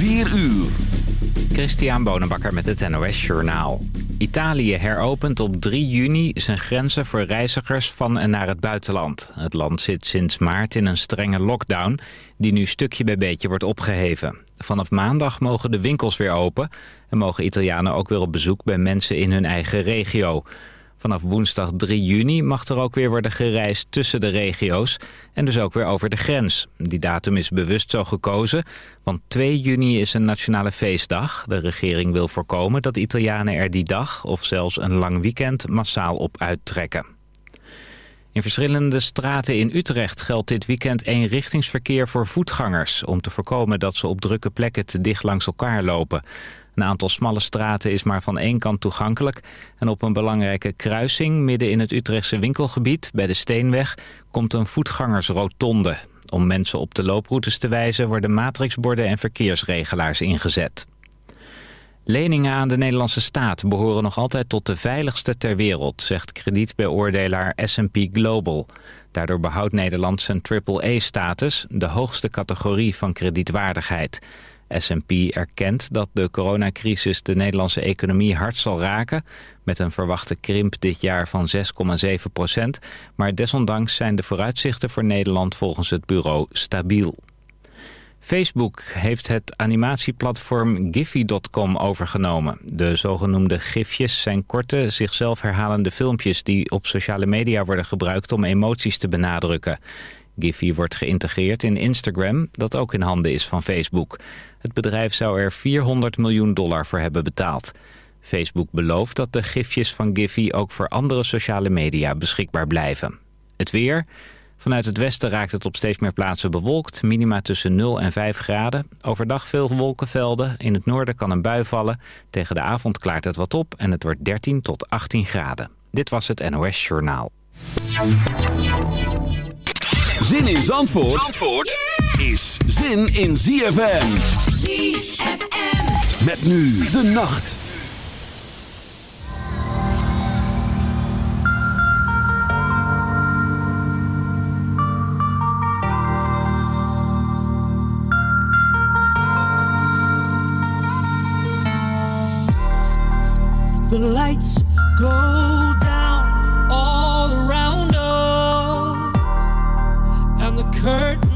4 uur. Christian Bonenbakker met het NOS Journaal. Italië heropent op 3 juni zijn grenzen voor reizigers van en naar het buitenland. Het land zit sinds maart in een strenge lockdown... die nu stukje bij beetje wordt opgeheven. Vanaf maandag mogen de winkels weer open... en mogen Italianen ook weer op bezoek bij mensen in hun eigen regio... Vanaf woensdag 3 juni mag er ook weer worden gereisd tussen de regio's en dus ook weer over de grens. Die datum is bewust zo gekozen, want 2 juni is een nationale feestdag. De regering wil voorkomen dat Italianen er die dag of zelfs een lang weekend massaal op uittrekken. In verschillende straten in Utrecht geldt dit weekend eenrichtingsverkeer voor voetgangers... om te voorkomen dat ze op drukke plekken te dicht langs elkaar lopen. Een aantal smalle straten is maar van één kant toegankelijk... en op een belangrijke kruising midden in het Utrechtse winkelgebied... bij de Steenweg komt een voetgangersrotonde. Om mensen op de looproutes te wijzen... worden matrixborden en verkeersregelaars ingezet. Leningen aan de Nederlandse staat behoren nog altijd tot de veiligste ter wereld, zegt kredietbeoordelaar S&P Global. Daardoor behoudt Nederland zijn AAA-status, de hoogste categorie van kredietwaardigheid. S&P erkent dat de coronacrisis de Nederlandse economie hard zal raken... met een verwachte krimp dit jaar van 6,7 procent. Maar desondanks zijn de vooruitzichten voor Nederland volgens het bureau stabiel. Facebook heeft het animatieplatform Giphy.com overgenomen. De zogenoemde gifjes zijn korte, zichzelf herhalende filmpjes... die op sociale media worden gebruikt om emoties te benadrukken. Giphy wordt geïntegreerd in Instagram, dat ook in handen is van Facebook. Het bedrijf zou er 400 miljoen dollar voor hebben betaald. Facebook belooft dat de gifjes van Giphy ook voor andere sociale media beschikbaar blijven. Het weer... Vanuit het westen raakt het op steeds meer plaatsen bewolkt. Minima tussen 0 en 5 graden. Overdag veel wolkenvelden. In het noorden kan een bui vallen. Tegen de avond klaart het wat op en het wordt 13 tot 18 graden. Dit was het NOS Journaal. Zin in Zandvoort, Zandvoort is zin in ZFM. ZFM. Met nu de nacht. The lights go down hurt.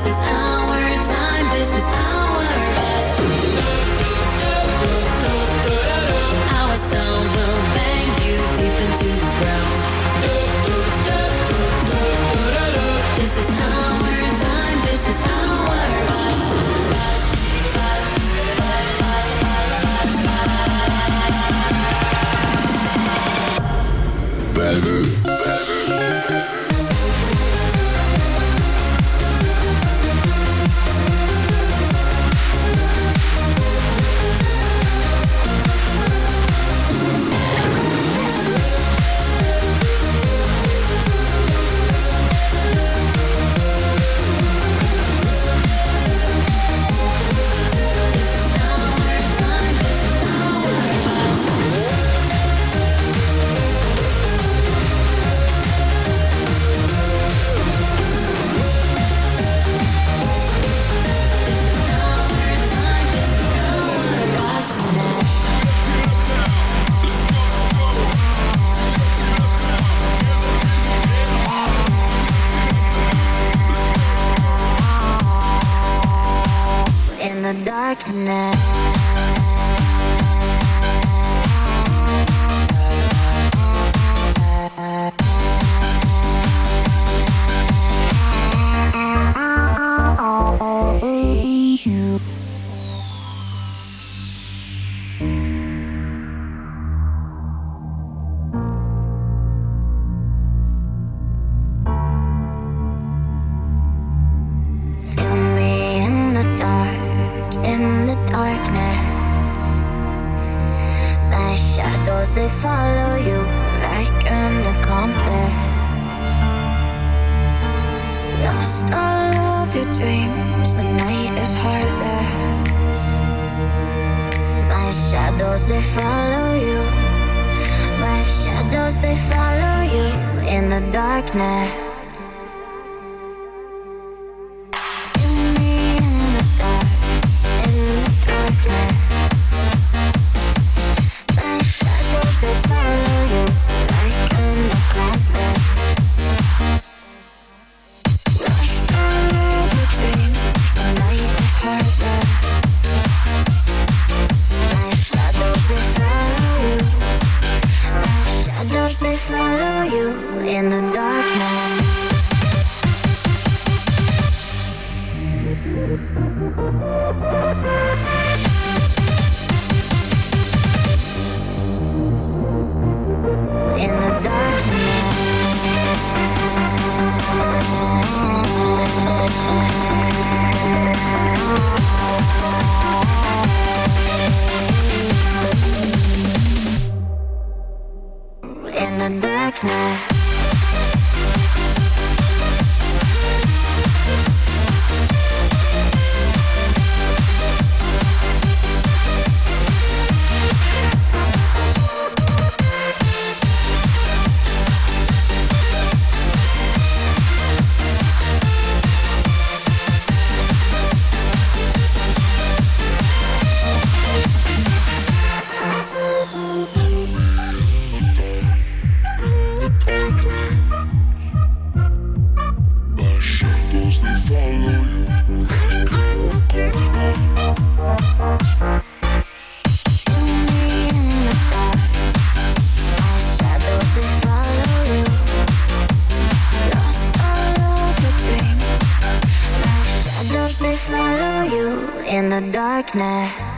promises Cause they follow you like an accomplice. Lost all of your dreams, the night is heartless. My shadows, they follow you. My shadows, they follow you in the darkness. Darkness.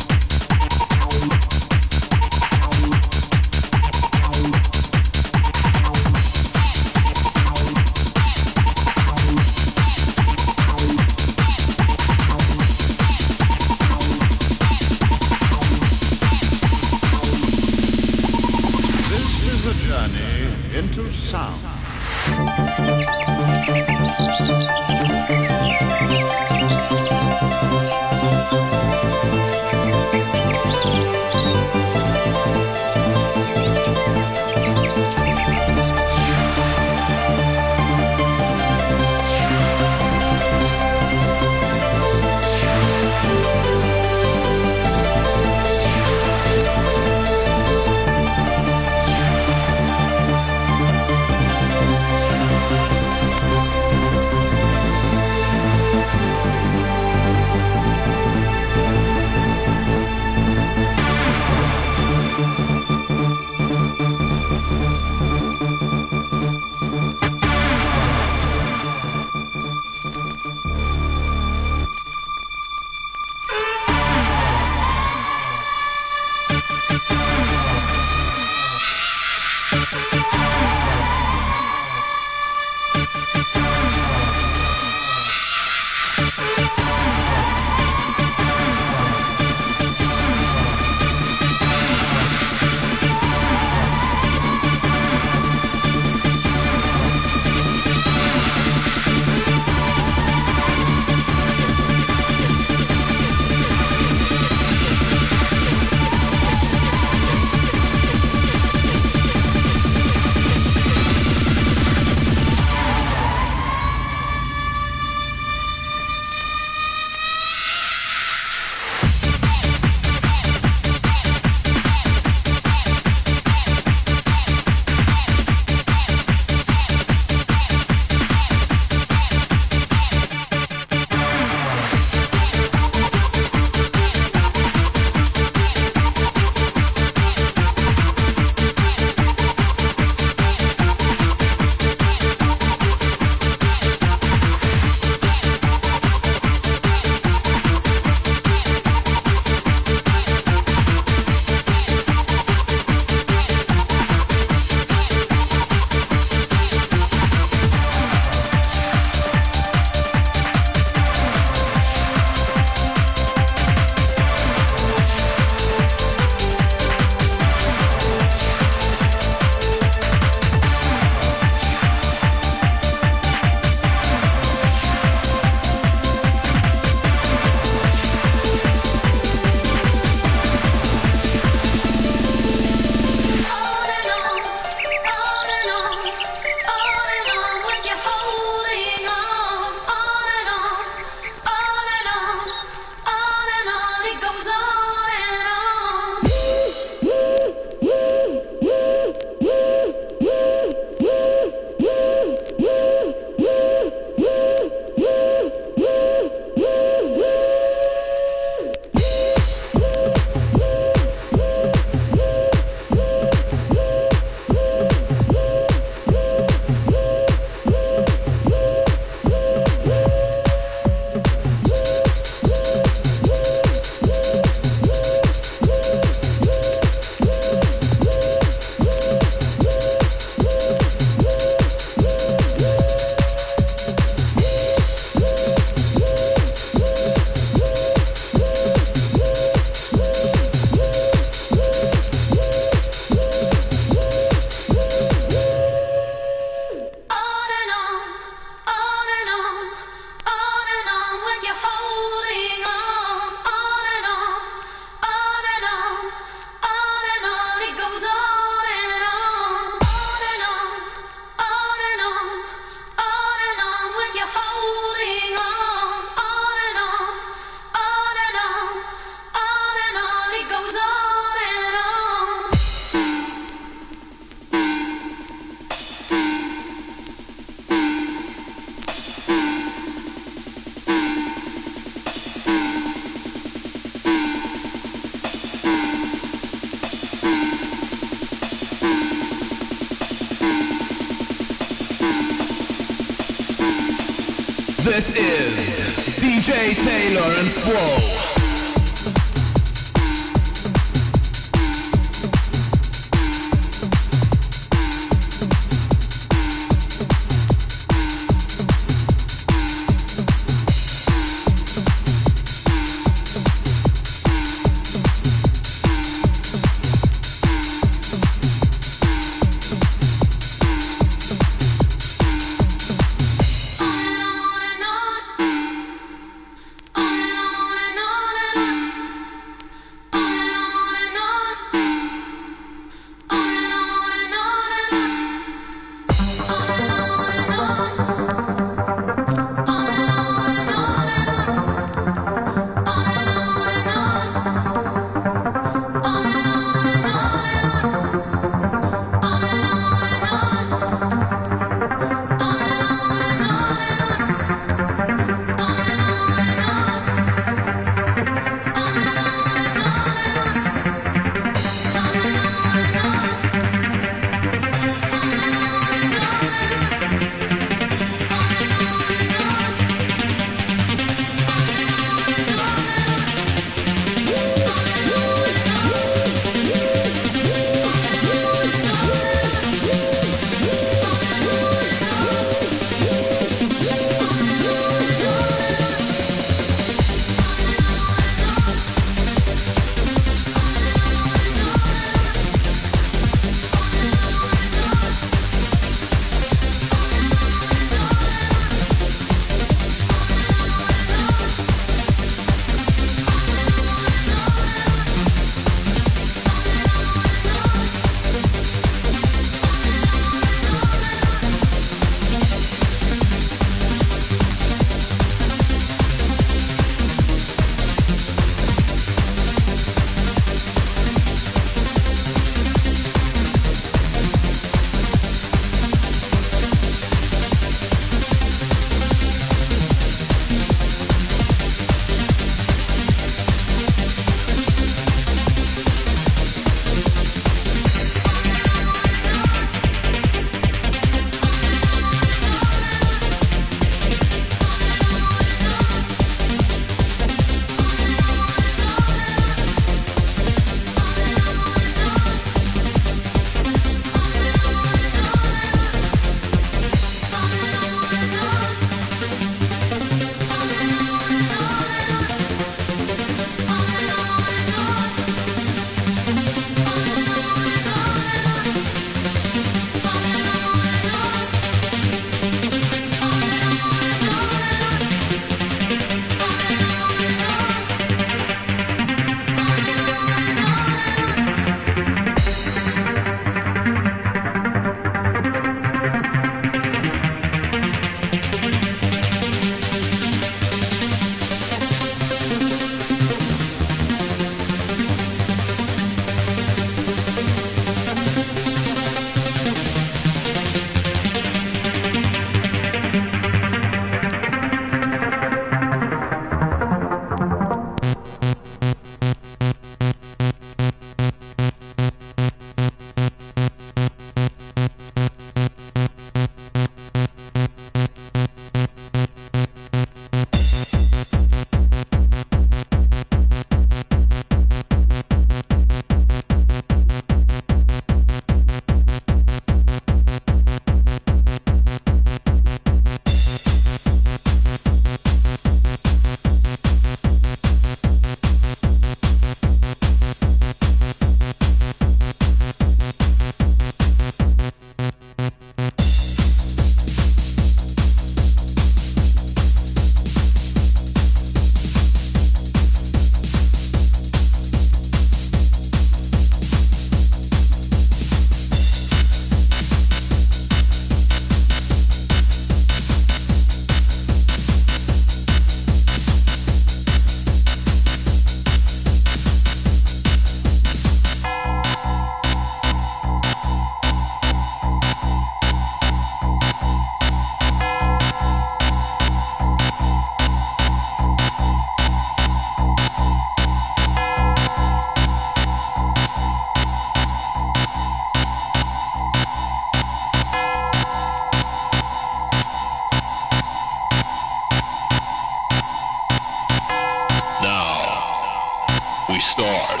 start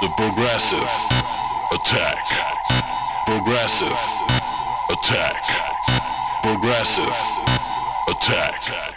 the progressive attack. Progressive attack. Progressive attack.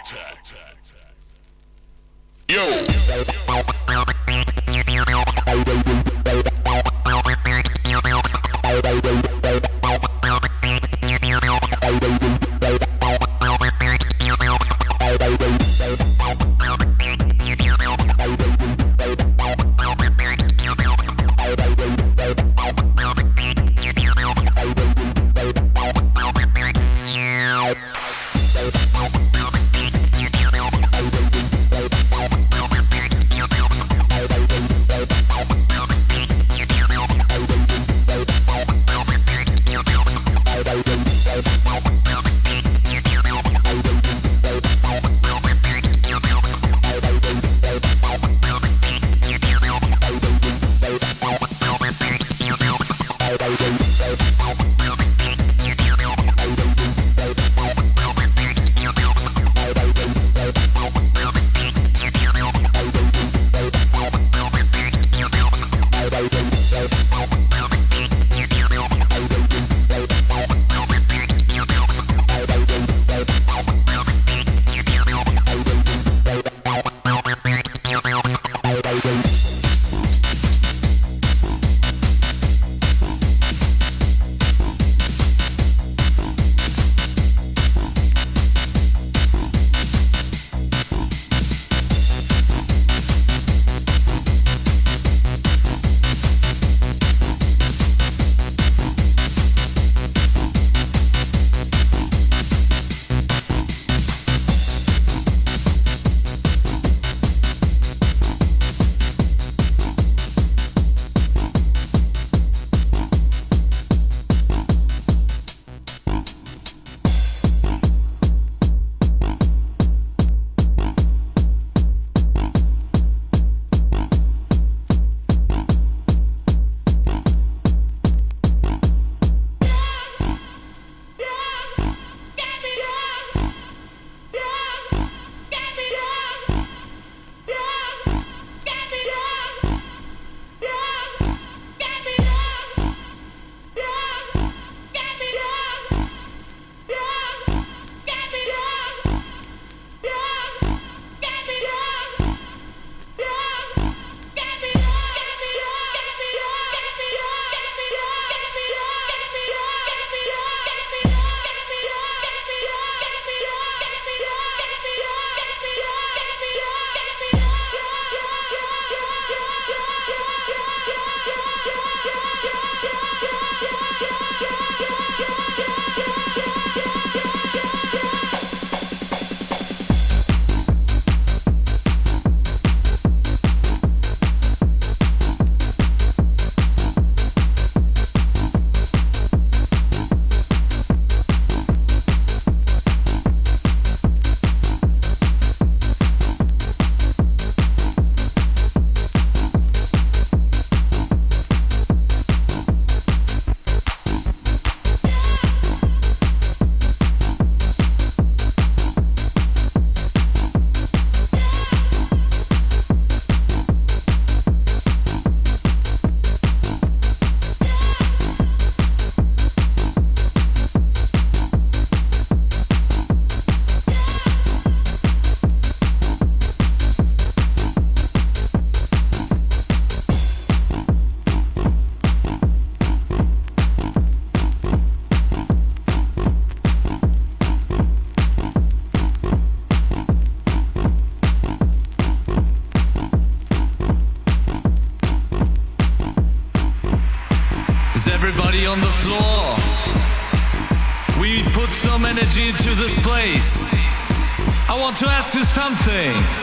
to ask you something.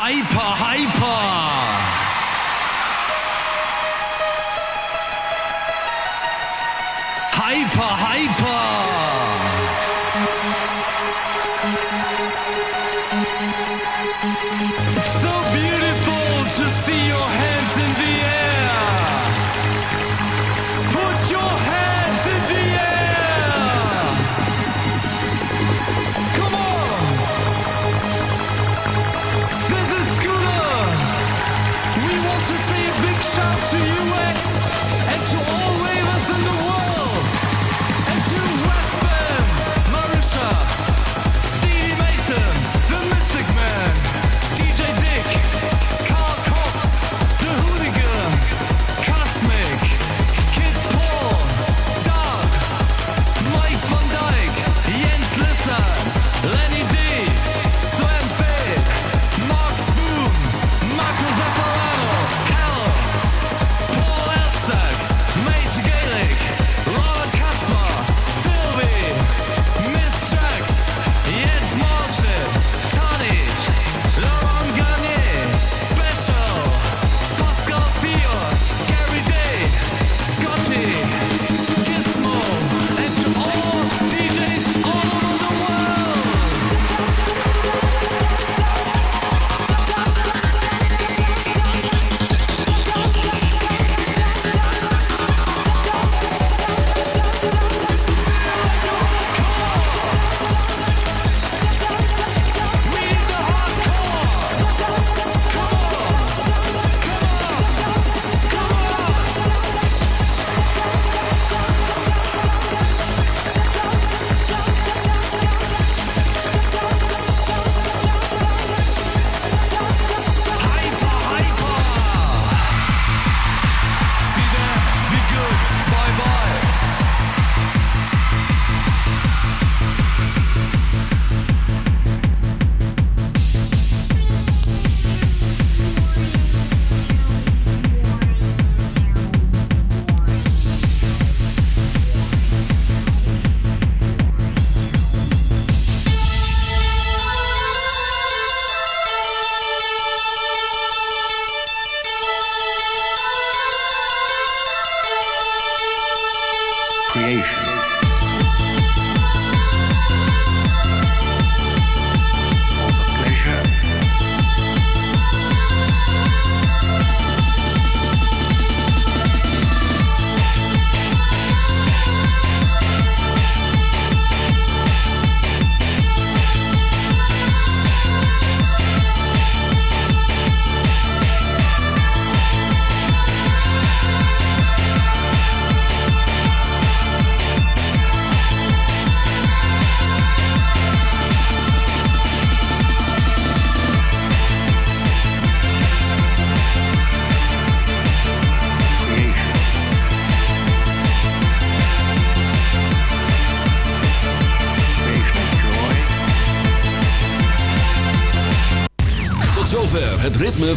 hyper, hyper. Hyper, hyper.